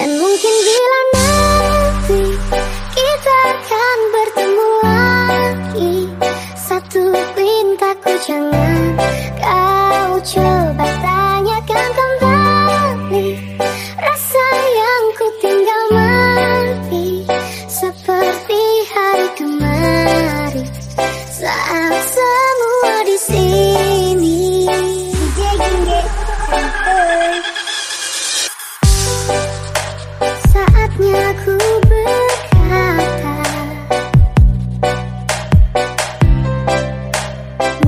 Mungkin berkata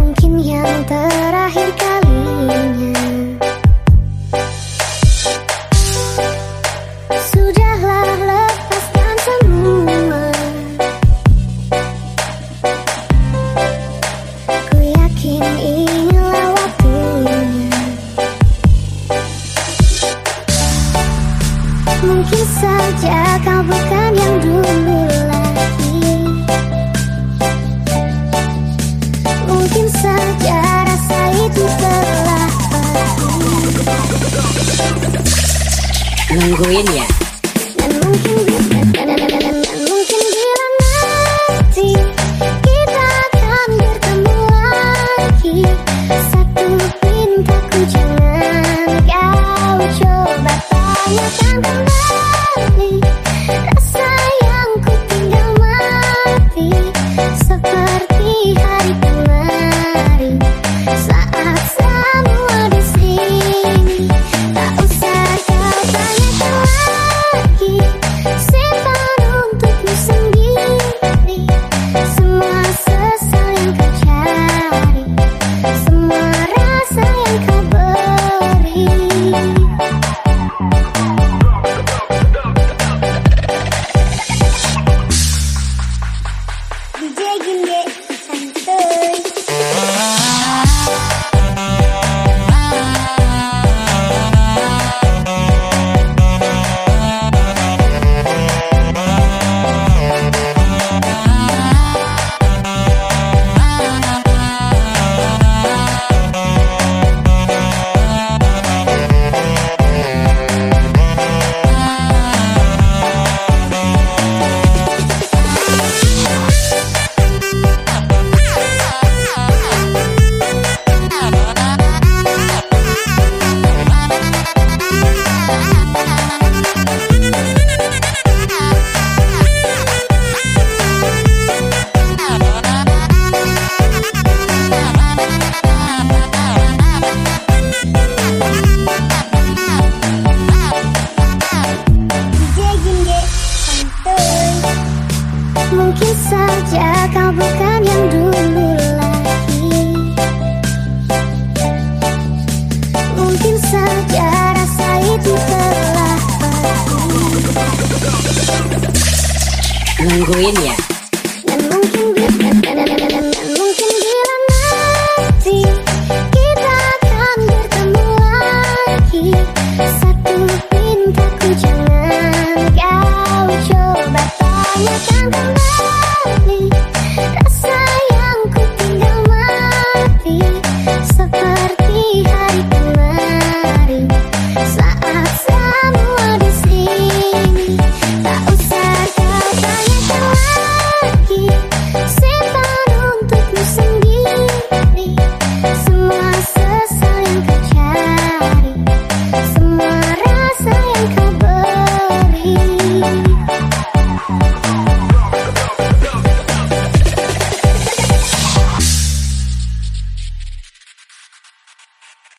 Mungkin yang ter kau bukan yang dulu lagi. Mungkin saja rasa itu telah pergi Nungguin ya Mungkin saja kau bukan yang dulu lagi. Mungkin saja rasa itu telah pergi. Nungguin ya? Dan mungkin dan mungkin bila nanti kita akan bertemu